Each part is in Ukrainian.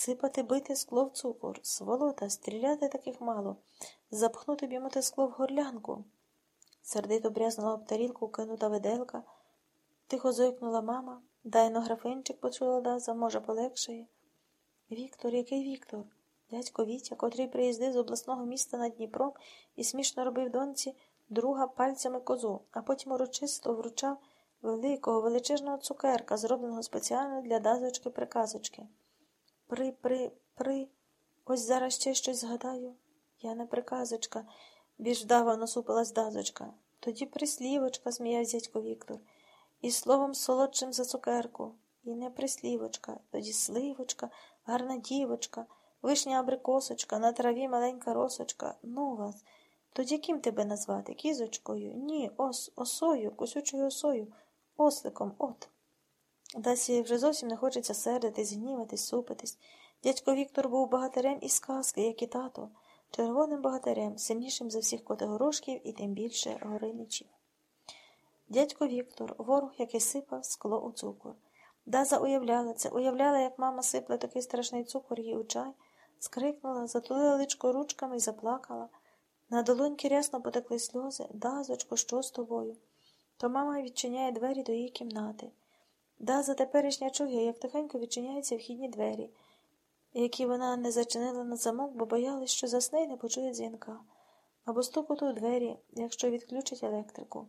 Сипати бити скло в цукор, сволота, стріляти таких мало, запхнути б йому скло в горлянку. Сердито брязнула об тарілку кинута виделка, тихо зойкнула мама, дай на графинчик почула Даза, може, полегшає. Віктор, який Віктор? Дядько Вітя, котрий приїздив з обласного міста над Дніпром і смішно робив доньці друга пальцями козу, а потім урочисто вручав великого, величезного цукерка, зробленого спеціально для дазочки приказочки. При, при, при, ось зараз ще щось згадаю. Я не приказочка, більш вдава насупилась дазочка. Тоді прислівочка, сміявся дядько Віктор, і словом солодшим за цукерку. І не прислівочка, тоді сливочка, гарна дівочка, вишня абрикосочка, на траві маленька росочка. Ну вас. Тоді ким тебе назвати? Кізочкою? Ні, ос, осою, кусючою осою, осликом, от. Дасі вже зовсім не хочеться сердитись, гніватись, супитись. Дядько Віктор був богатирем із сказки, як і тато, червоним богатирем, сильнішим за всіх котигорошків і тим більше гориничів. Дядько Віктор, ворог, який сипав скло у цукор. Даза уявляла це, уявляла, як мама сипле такий страшний цукор їй у чай, скрикнула, затулила личко ручками і заплакала. На долоньки рясно потекли сльози. Дазочко, що з тобою? То мама відчиняє двері до її кімнати. Даза теперішня чує, як тихенько відчиняються вхідні двері, які вона не зачинила на замок, бо боялась, що засне й не почує дзвінка, або стукоту у двері, якщо відключать електрику.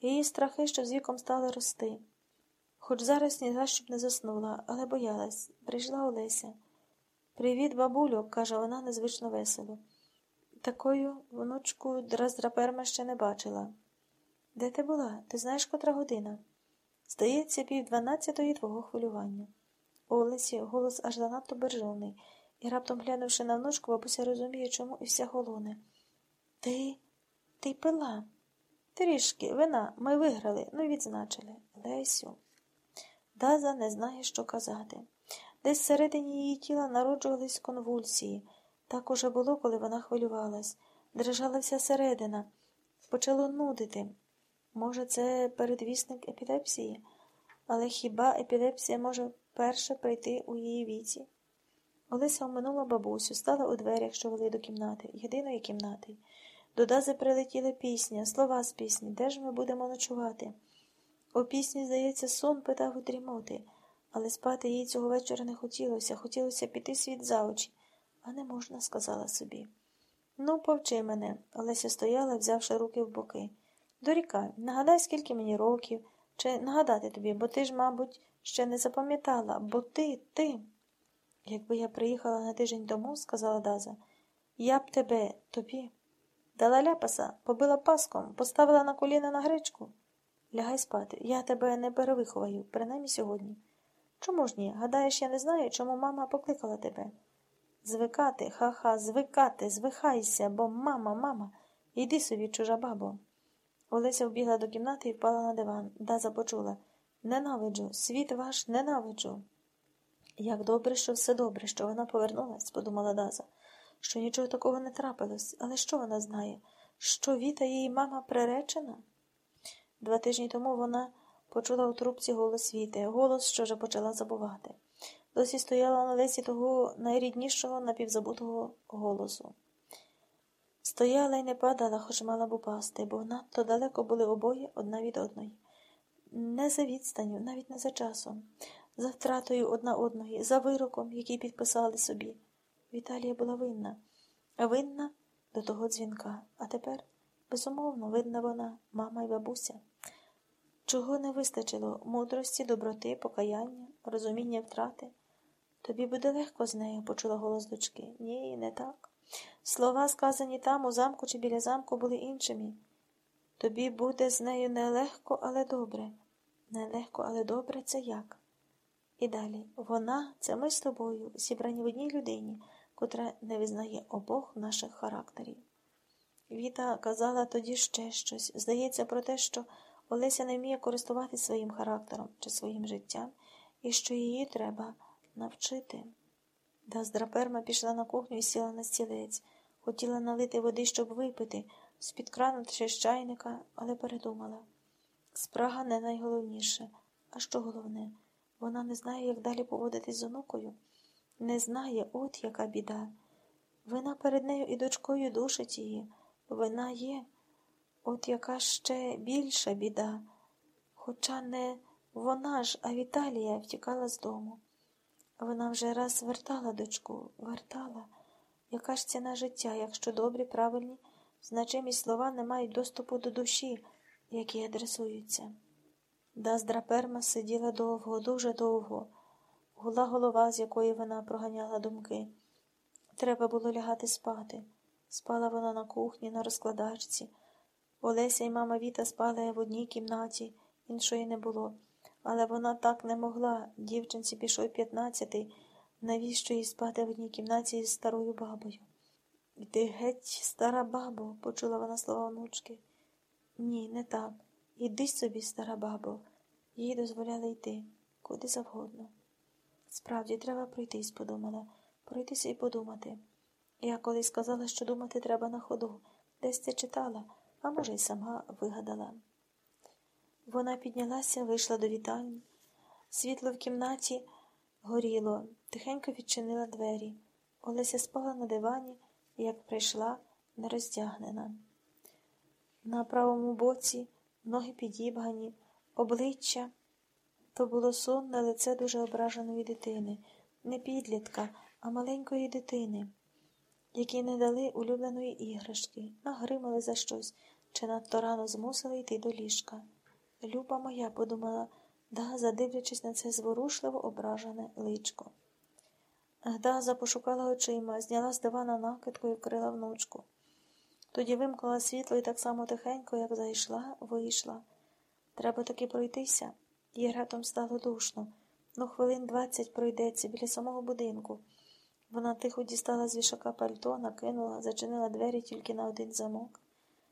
Її страхи, що з віком стали рости. Хоч зараз ні за щоб не заснула, але боялась. Прийшла Олеся. Привіт, бабулю, каже вона незвично весело. Такою внучку Драздраперма ще не бачила. Де ти була? Ти знаєш, котра година? Здається, пів дванадцятої твого хвилювання. У Олесі голос аж занадто бержовний, і, раптом глянувши на внучку, бабуся розуміє, чому і вся голоне. Ти ти пила. Трішки, вина, ми виграли, ну відзначили. Лесю. Даза не знає, що казати. Десь всередині її тіла народжувались конвульсії. Так уже було, коли вона хвилювалась. Дрижала вся середина, почало нудити. Може, це передвісник епілепсії, але хіба епілепсія може перше прийти у її віці? Олеся оминула бабусю, стала у дверях, що вели до кімнати, єдиної кімнати. До Дази прилетіла пісня, слова з пісні, де ж ми будемо ночувати? У пісні, здається, сон питав у але спати їй цього вечора не хотілося, хотілося піти світ за очі, а не можна, сказала собі. Ну, повчи мене, Олеся стояла, взявши руки в боки. Дорікай, нагадай, скільки мені років, чи нагадати тобі, бо ти ж, мабуть, ще не запам'ятала, бо ти, ти. Якби я приїхала на тиждень тому, сказала Даза, я б тебе, тобі. Дала ляпаса, побила паском, поставила на коліна на гречку. Лягай спати, я тебе не перевиховаю, принаймні сьогодні. Чому ж ні? Гадаєш, я не знаю, чому мама покликала тебе? Звикати, ха-ха, звикати, звихайся, бо мама, мама, йди собі, чужа бабо. Олеся вбігла до кімнати і впала на диван. Даза почула Ненавиджу, світ ваш ненавиджу. Як добре, що все добре, що вона повернулась, подумала Даза, що нічого такого не трапилось, але що вона знає? Що Віта її мама приречена? Два тижні тому вона почула у трубці голос Віти, голос, що вже почала забувати. Досі стояла на лесі того найріднішого напівзабутого голосу. Стояла й не падала, хоч мала б упасти, бо надто далеко були обоє одна від одної. Не за відстанню, навіть не за часом, за втратою одна одної, за вироком, який підписали собі. Віталія була винна, винна до того дзвінка, а тепер, безумовно, винна вона, мама й бабуся. Чого не вистачило мудрості, доброти, покаяння, розуміння втрати? Тобі буде легко з нею, почула голос дочки. Ні, не так. Слова, сказані там, у замку чи біля замку, були іншими. Тобі буде з нею нелегко, але добре. Нелегко, але добре це як? І далі вона це ми з тобою, зібрані в одній людині, котра не визнає обох наших характерів. Віта казала тоді ще щось. Здається, про те, що Олеся не вміє користуватися своїм характером чи своїм життям, і що її треба навчити. Даздраперма пішла на кухню і сіла на стілець. Хотіла налити води, щоб випити, з-під крану чи з чайника, але передумала. Спрага не найголовніше. А що головне? Вона не знає, як далі поводитись з онукою. Не знає, от яка біда. Вина перед нею і дочкою душить її. Вина є, от яка ще більша біда. Хоча не вона ж, а Віталія втікала з дому. Вона вже раз вертала дочку, вертала. Яка ж ціна життя, якщо добрі, правильні, значимі слова не мають доступу до душі, які адресуються? Даздра Перма сиділа довго, дуже довго, гула голова, з якої вона проганяла думки. Треба було лягати спати. Спала вона на кухні, на розкладачці. Олеся і мама Віта спали в одній кімнаті, іншої не було. Але вона так не могла. Дівчинці пішов п'ятнадцятий. Навіщо їй спати в одній кімнаті із старою бабою? Йди геть, стара бабо, почула вона слова онучки. Ні, не так. Іди собі, стара бабо. Їй дозволяли йти, куди завгодно. Справді, треба пройтись, подумала, пройтися і подумати. Я колись сказала, що думати треба на ходу, десь це читала, а може, й сама вигадала. Вона піднялася, вийшла до вітальні. Світло в кімнаті горіло, тихенько відчинила двері. Олеся спала на дивані, як прийшла, нероздягнена. На правому боці ноги підібгані, обличчя то було сонне лице дуже ображеної дитини, не підлітка, а маленької дитини, якій не дали улюбленої іграшки, нагримали за щось чи надто рано змусили йти до ліжка. Люба моя, подумала, Даза, дивлячись на це зворушливо ображене личко. Даза пошукала очима, зняла з дивана накидку і вкрила внучку. Тоді вимкнула світло і так само тихенько, як зайшла, вийшла. Треба таки пройтися. Їй раптом стало душно. Ну, хвилин двадцять пройдеться біля самого будинку. Вона тихо дістала з вішака пальто, накинула, зачинила двері тільки на один замок.